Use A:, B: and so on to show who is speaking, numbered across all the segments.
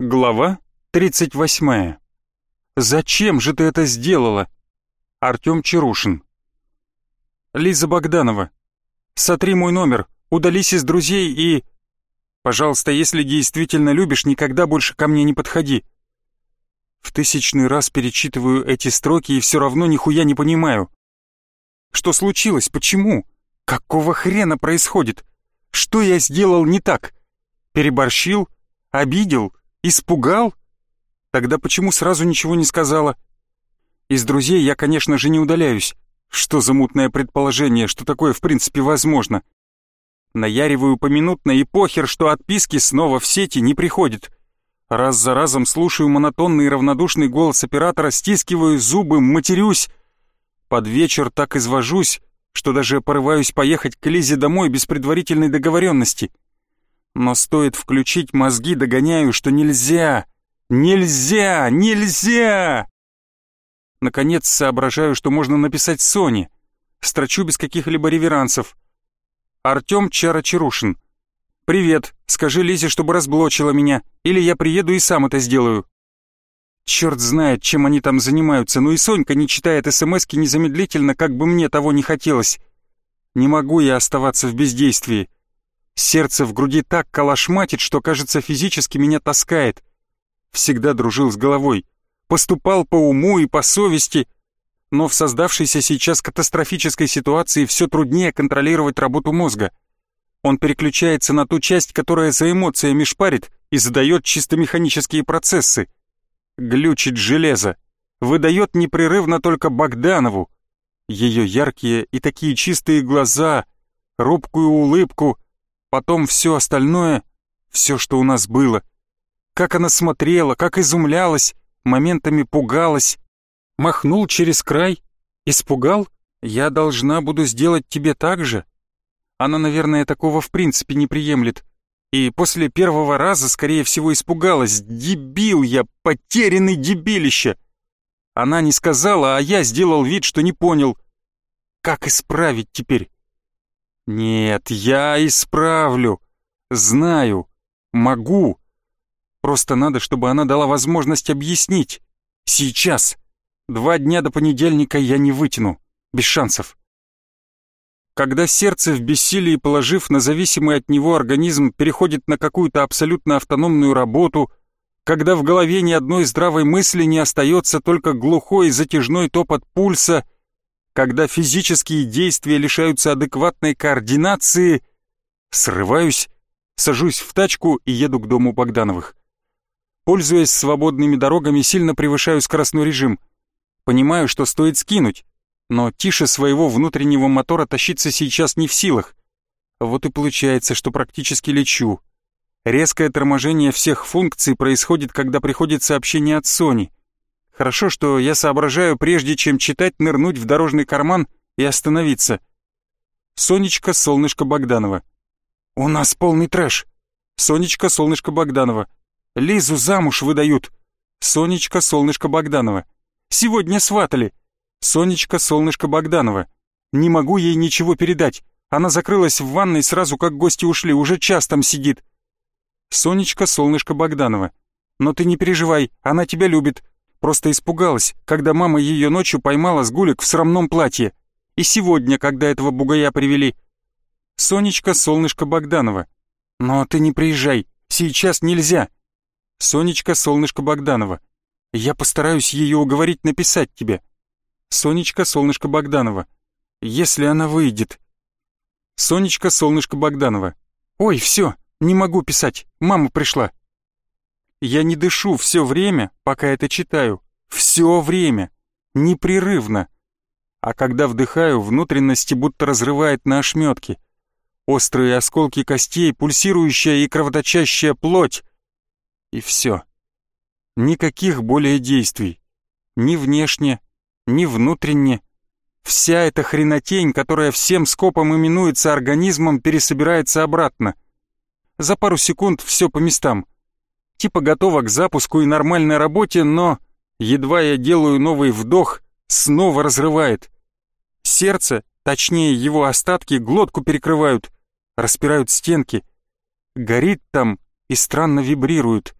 A: Глава 38. «Зачем же ты это сделала?» Артём Чарушин. «Лиза Богданова, сотри мой номер, удались из друзей и...» «Пожалуйста, если действительно любишь, никогда больше ко мне не подходи». В тысячный раз перечитываю эти строки и все равно нихуя не понимаю. Что случилось? Почему? Какого хрена происходит? Что я сделал не так? Переборщил? Обидел? Испугал? Тогда почему сразу ничего не сказала? Из друзей я, конечно же, не удаляюсь. Что за мутное предположение, что такое в принципе возможно? Наяриваю поминутно и похер, что отписки снова в сети не приходят. Раз за разом слушаю монотонный и равнодушный голос оператора, стискиваю зубы, матерюсь. Под вечер так извожусь, что даже порываюсь поехать к Лизе домой без предварительной договоренности. Но стоит включить мозги, догоняю, что нельзя. Нельзя! Нельзя! Наконец соображаю, что можно написать Соне. Строчу без каких-либо реверансов. Артём Чарочарушин. «Привет, скажи Лизе, чтобы разблочила меня, или я приеду и сам это сделаю». Черт знает, чем они там занимаются, но и Сонька не читает СМСки незамедлительно, как бы мне того не хотелось. Не могу я оставаться в бездействии. Сердце в груди так калашматит, что, кажется, физически меня таскает. Всегда дружил с головой. Поступал по уму и по совести. Но в создавшейся сейчас катастрофической ситуации все труднее контролировать работу мозга. Он переключается на ту часть, которая за эмоциями шпарит и задает чисто механические процессы. Глючит железо. Выдает непрерывно только Богданову. Ее яркие и такие чистые глаза, робкую улыбку — Потом все остальное, все, что у нас было. Как она смотрела, как изумлялась, моментами пугалась. Махнул через край, испугал. Я должна буду сделать тебе так же. Она, наверное, такого в принципе не приемлет. И после первого раза, скорее всего, испугалась. Дебил я, потерянный дебилище. Она не сказала, а я сделал вид, что не понял. Как исправить теперь? Нет, я исправлю. Знаю. Могу. Просто надо, чтобы она дала возможность объяснить. Сейчас. Два дня до понедельника я не вытяну. Без шансов. Когда сердце в бессилии, положив на зависимый от него организм, переходит на какую-то абсолютно автономную работу, когда в голове ни одной здравой мысли не остается только глухой затяжной топот пульса — когда физические действия лишаются адекватной координации, срываюсь, сажусь в тачку и еду к дому Богдановых. Пользуясь свободными дорогами, сильно превышаю скоростной режим. Понимаю, что стоит скинуть, но тише своего внутреннего мотора тащиться сейчас не в силах. Вот и получается, что практически лечу. Резкое торможение всех функций происходит, когда приходит сообщение от Сони. Хорошо, что я соображаю, прежде чем читать, нырнуть в дорожный карман и остановиться. Сонечка, солнышко Богданова. У нас полный трэш. Сонечка, солнышко Богданова. Лизу замуж выдают. Сонечка, солнышко Богданова. Сегодня сватали. Сонечка, солнышко Богданова. Не могу ей ничего передать. Она закрылась в ванной сразу, как гости ушли, уже час там сидит. Сонечка, солнышко Богданова. Но ты не переживай, она тебя любит. Просто испугалась, когда мама ее ночью поймала с гулек в срамном платье. И сегодня, когда этого бугая привели. Сонечка, солнышко Богданова. Но ты не приезжай, сейчас нельзя. Сонечка, солнышко Богданова. Я постараюсь ее уговорить написать тебе. Сонечка, солнышко Богданова. Если она выйдет. Сонечка, солнышко Богданова. Ой, все, не могу писать, мама пришла. Я не дышу все время, пока это читаю. Все время. Непрерывно. А когда вдыхаю, внутренности будто разрывает на ошметки. Острые осколки костей, пульсирующая и кровоточащая плоть. И все. Никаких более действий. Ни внешне, ни внутренне. Вся эта хренотень, которая всем скопом именуется организмом, пересобирается обратно. За пару секунд все по местам — типа готова к запуску и нормальной работе, но едва я делаю новый вдох, снова разрывает. Сердце, точнее его остатки, глотку перекрывают, распирают стенки. Горит там и странно вибрирует.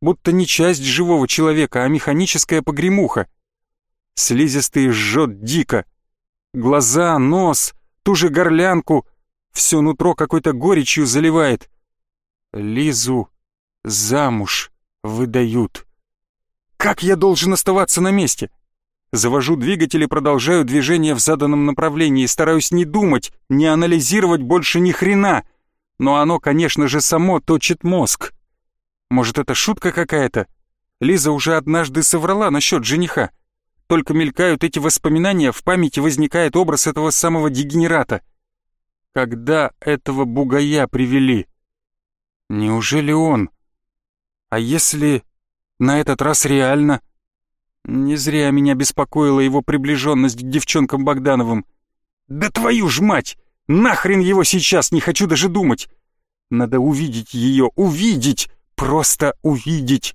A: будто не часть живого человека, а механическая погремуха. Слизистый жжет дико. Глаза, нос, ту же горлянку, все нутро какой-то горечью заливает. Лизу замуж выдают. Как я должен оставаться на месте? Завожу двигатель и продолжаю движение в заданном направлении, стараюсь не думать, не анализировать больше ни хрена. Но оно, конечно же, само точит мозг. Может, это шутка какая-то? Лиза уже однажды соврала насчет жениха. Только мелькают эти воспоминания, в памяти возникает образ этого самого дегенерата. Когда этого бугая привели? Неужели он? А если на этот раз реально? Не зря меня беспокоила его приближенность к девчонкам Богдановым. Да твою ж мать! Нахрен его сейчас, не хочу даже думать! Надо увидеть ее, увидеть! Просто увидеть!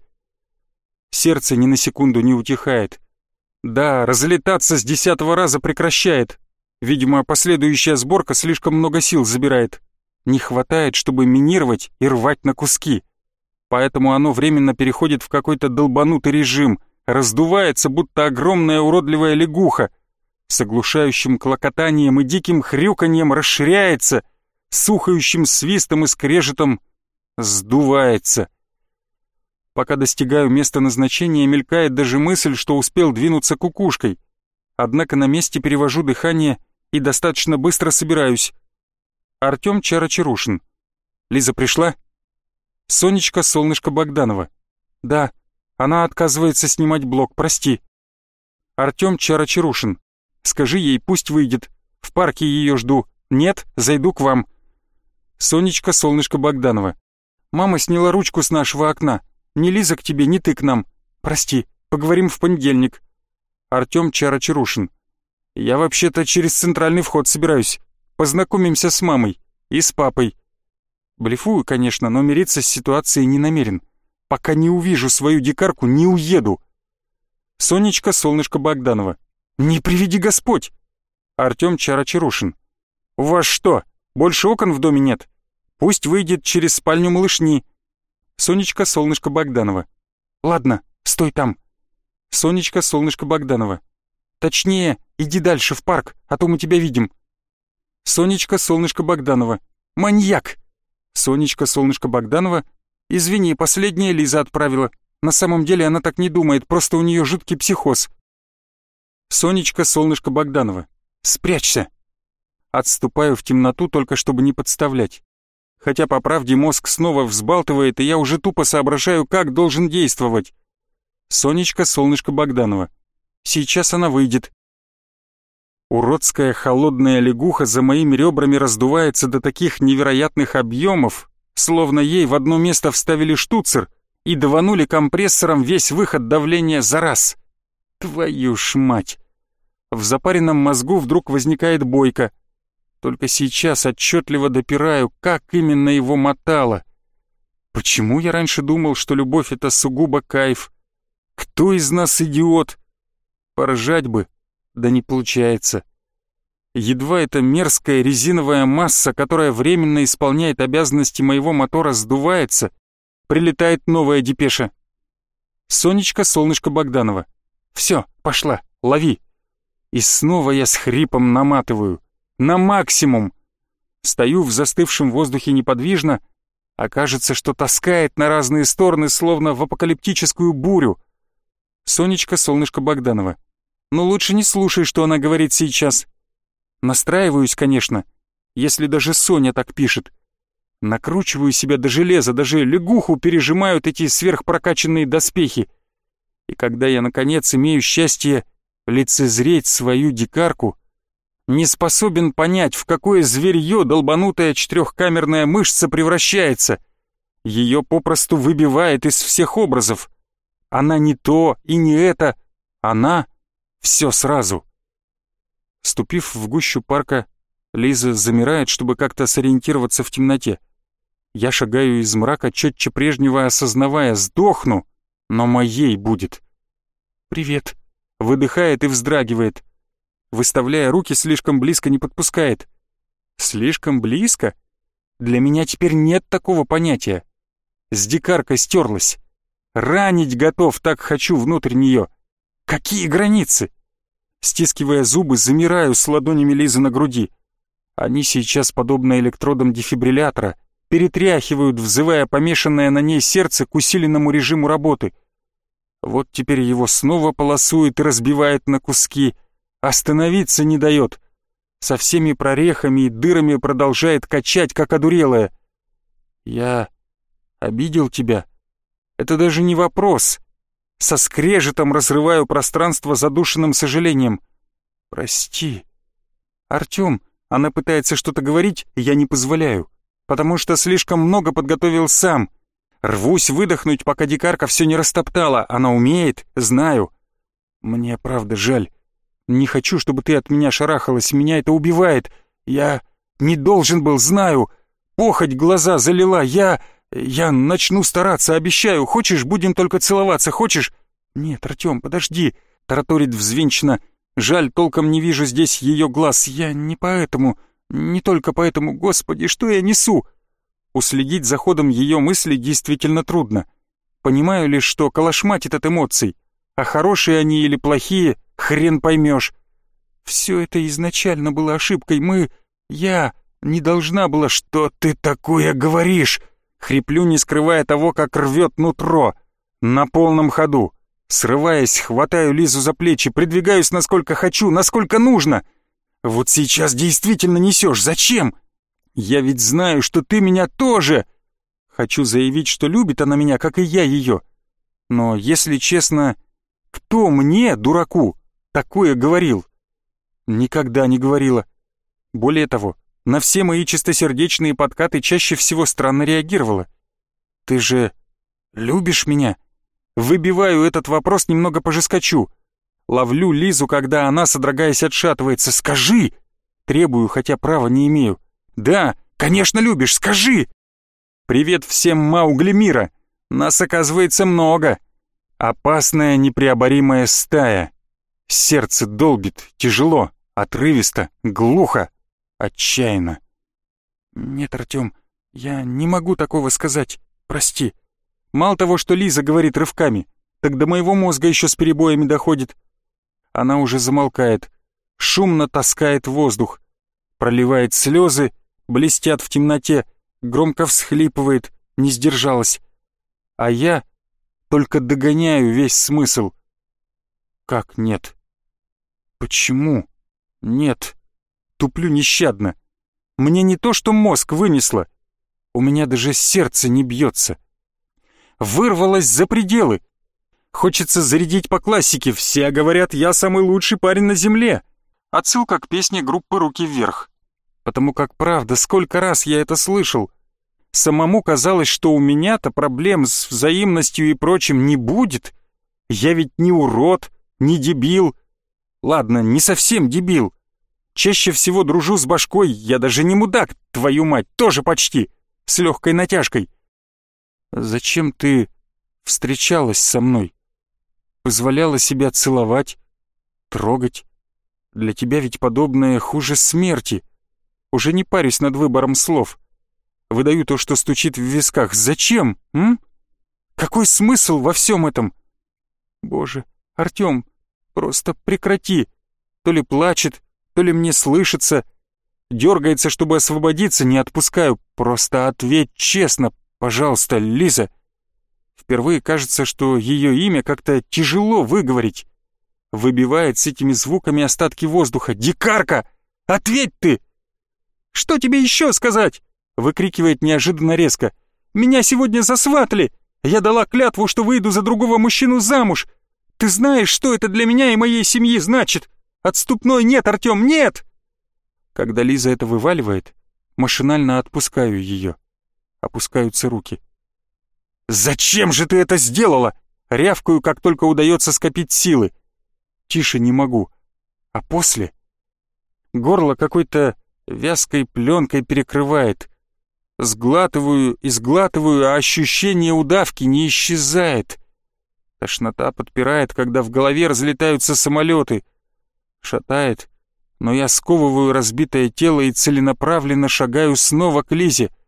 A: Сердце ни на секунду не утихает. Да, разлетаться с десятого раза прекращает. Видимо, последующая сборка слишком много сил забирает. Не хватает, чтобы минировать и рвать на куски. Поэтому оно временно переходит в какой-то долбанутый режим — раздувается, будто огромная уродливая лягуха, с оглушающим клокотанием и диким хрюканьем расширяется, с свистом и скрежетом сдувается. Пока достигаю места назначения, мелькает даже мысль, что успел двинуться кукушкой. Однако на месте перевожу дыхание и достаточно быстро собираюсь. Артём Чарочарушин. Лиза пришла? Сонечка Солнышко Богданова. Да, она отказывается снимать блок, прости. Артём Чарочарушин. Скажи ей, пусть выйдет. В парке ее жду. Нет, зайду к вам. Сонечка Солнышко Богданова. Мама сняла ручку с нашего окна. Ни Лиза к тебе, ни ты к нам. Прости, поговорим в понедельник. Артём Чарочарушин. Я вообще-то через центральный вход собираюсь. Познакомимся с мамой и с папой. Блефую, конечно, но мириться с ситуацией не намерен. Пока не увижу свою дикарку, не уеду. Сонечка Солнышко Богданова. Не приведи Господь. Артем Чарочарушин. У вас что, больше окон в доме нет? Пусть выйдет через спальню малышни. Сонечка Солнышко Богданова. Ладно, стой там. Сонечка Солнышко Богданова. Точнее, иди дальше в парк, а то мы тебя видим. Сонечка Солнышко Богданова. Маньяк! Сонечка Солнышко Богданова Извини, последняя Лиза отправила. На самом деле она так не думает, просто у нее жуткий психоз. Сонечка, солнышко Богданова. Спрячься. Отступаю в темноту, только чтобы не подставлять. Хотя по правде мозг снова взбалтывает, и я уже тупо соображаю, как должен действовать. Сонечка, солнышко Богданова. Сейчас она выйдет. Уродская холодная лягуха за моими ребрами раздувается до таких невероятных объемов, словно ей в одно место вставили штуцер и даванули компрессором весь выход давления за раз. Твою ж мать! В запаренном мозгу вдруг возникает бойко. Только сейчас отчетливо допираю, как именно его мотало. Почему я раньше думал, что любовь — это сугубо кайф? Кто из нас идиот? Поржать бы, да не получается. Едва эта мерзкая резиновая масса, которая временно исполняет обязанности моего мотора, сдувается, прилетает новая депеша. Сонечка, солнышко Богданова. Все, пошла, лови. И снова я с хрипом наматываю. На максимум. Стою в застывшем воздухе неподвижно, а кажется, что таскает на разные стороны, словно в апокалиптическую бурю. Сонечка, солнышко Богданова. Но лучше не слушай, что она говорит сейчас. Настраиваюсь, конечно, если даже Соня так пишет. Накручиваю себя до железа, даже лягуху пережимают эти сверхпрокачанные доспехи. И когда я, наконец, имею счастье лицезреть свою дикарку, не способен понять, в какое зверье долбанутая четырехкамерная мышца превращается. Ее попросту выбивает из всех образов. Она не то и не это, она все сразу. Ступив в гущу парка, Лиза замирает, чтобы как-то сориентироваться в темноте. Я шагаю из мрака, четче прежнего осознавая, сдохну, но моей будет. «Привет», — выдыхает и вздрагивает. Выставляя руки, слишком близко не подпускает. «Слишком близко? Для меня теперь нет такого понятия. С дикаркой стерлась. Ранить готов, так хочу внутрь нее. Какие границы? Стискивая зубы, замираю с ладонями Лизы на груди. Они сейчас, подобно электродам дефибриллятора, перетряхивают, взывая помешанное на ней сердце к усиленному режиму работы. Вот теперь его снова полосует и разбивает на куски. Остановиться не дает. Со всеми прорехами и дырами продолжает качать, как одурелая. Я обидел тебя? Это даже не вопрос. Со скрежетом разрываю пространство задушенным сожалением. Прости. Артём, она пытается что-то говорить, я не позволяю, потому что слишком много подготовил сам. Рвусь выдохнуть, пока дикарка все не растоптала. Она умеет, знаю. Мне правда жаль. Не хочу, чтобы ты от меня шарахалась, меня это убивает. Я не должен был, знаю. Похоть глаза залила, я... Я начну стараться, обещаю. Хочешь, будем только целоваться, хочешь? Нет, Артём, подожди. Тараторит взвинченно. Жаль, толком не вижу здесь ее глаз. Я не поэтому, не только поэтому, господи, что я несу? Уследить за ходом ее мыслей действительно трудно. Понимаю лишь, что калашматит от эмоций, а хорошие они или плохие, хрен поймешь. Все это изначально было ошибкой. Мы... Я не должна была... Что ты такое говоришь? Хриплю, не скрывая того, как рвет нутро. На полном ходу. Срываясь, хватаю Лизу за плечи, придвигаюсь насколько хочу, насколько нужно. Вот сейчас действительно несешь. Зачем? Я ведь знаю, что ты меня тоже. Хочу заявить, что любит она меня, как и я ее. Но, если честно, кто мне, дураку, такое говорил? Никогда не говорила. Более того, на все мои чистосердечные подкаты чаще всего странно реагировала. Ты же любишь меня? Выбиваю этот вопрос, немного пожескочу. Ловлю Лизу, когда она, содрогаясь, отшатывается. «Скажи!» Требую, хотя права не имею. «Да, конечно любишь, скажи!» «Привет всем Маугли мира! Нас, оказывается, много!» Опасная непреоборимая стая. Сердце долбит, тяжело, отрывисто, глухо, отчаянно. «Нет, Артём, я не могу такого сказать, прости. Мало того, что Лиза говорит рывками, так до моего мозга еще с перебоями доходит. Она уже замолкает, шумно таскает воздух, проливает слезы, блестят в темноте, громко всхлипывает, не сдержалась. А я только догоняю весь смысл. Как нет? Почему? Нет. Туплю нещадно. Мне не то, что мозг вынесло. У меня даже сердце не бьется вырвалась за пределы. Хочется зарядить по классике, все говорят, я самый лучший парень на земле. Отсылка к песне группы «Руки вверх». Потому как правда, сколько раз я это слышал. Самому казалось, что у меня-то проблем с взаимностью и прочим не будет. Я ведь не урод, не дебил. Ладно, не совсем дебил. Чаще всего дружу с башкой, я даже не мудак, твою мать, тоже почти, с легкой натяжкой. Зачем ты встречалась со мной? Позволяла себя целовать, трогать? Для тебя ведь подобное хуже смерти. Уже не парюсь над выбором слов. Выдаю то, что стучит в висках. Зачем, м? Какой смысл во всем этом? Боже, Артём, просто прекрати. То ли плачет, то ли мне слышится. Дергается, чтобы освободиться, не отпускаю. Просто ответь честно, Пожалуйста, Лиза. Впервые кажется, что ее имя как-то тяжело выговорить. Выбивает с этими звуками остатки воздуха. «Дикарка! Ответь ты!» «Что тебе еще сказать?» Выкрикивает неожиданно резко. «Меня сегодня засватали! Я дала клятву, что выйду за другого мужчину замуж! Ты знаешь, что это для меня и моей семьи значит? Отступной нет, Артем, нет!» Когда Лиза это вываливает, машинально отпускаю ее опускаются руки. «Зачем же ты это сделала?» Рявкаю, как только удается скопить силы. Тише не могу. А после... Горло какой-то вязкой пленкой перекрывает. Сглатываю и сглатываю, а ощущение удавки не исчезает. Тошнота подпирает, когда в голове разлетаются самолеты. Шатает, но я сковываю разбитое тело и целенаправленно шагаю снова к Лизе —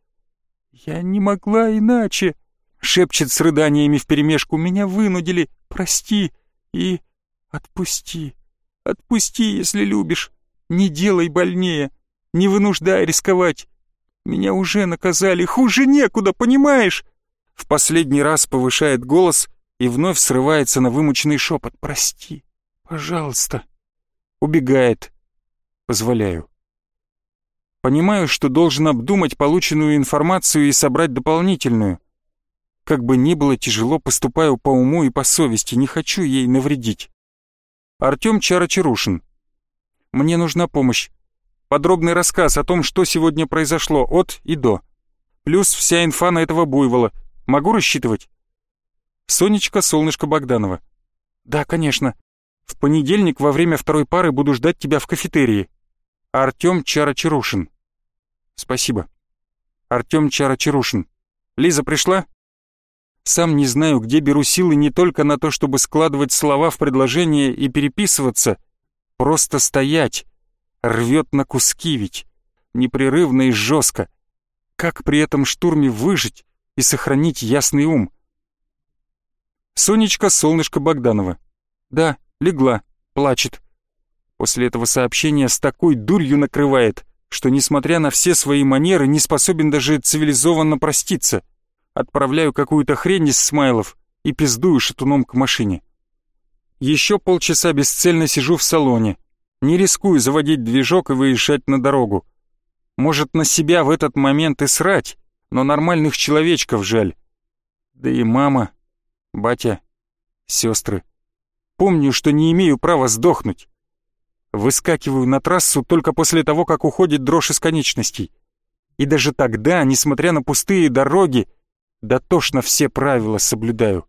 A: «Я не могла иначе!» Шепчет с рыданиями вперемешку. Меня вынудили. Прости. И отпусти. Отпусти, если любишь. Не делай больнее. Не вынуждай рисковать. Меня уже наказали. Хуже некуда, понимаешь? В последний раз повышает голос и вновь срывается на вымученный шепот. Прости. Пожалуйста. Убегает. Позволяю. Понимаю, что должен обдумать полученную информацию и собрать дополнительную. Как бы ни было тяжело, поступаю по уму и по совести, не хочу ей навредить. Артём Чарочарушин. Мне нужна помощь. Подробный рассказ о том, что сегодня произошло от и до. Плюс вся инфа на этого буйвола. Могу рассчитывать? Сонечка Солнышко Богданова. Да, конечно. В понедельник во время второй пары буду ждать тебя в кафетерии. Артём Чарочарушин. Спасибо. Артём Чарочарушин. Лиза пришла? Сам не знаю, где беру силы не только на то, чтобы складывать слова в предложение и переписываться. Просто стоять. Рвет на куски ведь. Непрерывно и жестко. Как при этом штурме выжить и сохранить ясный ум? Сонечка Солнышко Богданова. Да, легла, плачет. После этого сообщения с такой дурью накрывает, что, несмотря на все свои манеры, не способен даже цивилизованно проститься. Отправляю какую-то хрень из смайлов и пиздую шатуном к машине. Еще полчаса бесцельно сижу в салоне. Не рискую заводить движок и выезжать на дорогу. Может, на себя в этот момент и срать, но нормальных человечков жаль. Да и мама, батя, сестры. Помню, что не имею права сдохнуть. Выскакиваю на трассу только после того, как уходит дрожь из конечностей. И даже тогда, несмотря на пустые дороги, дотошно все правила соблюдаю.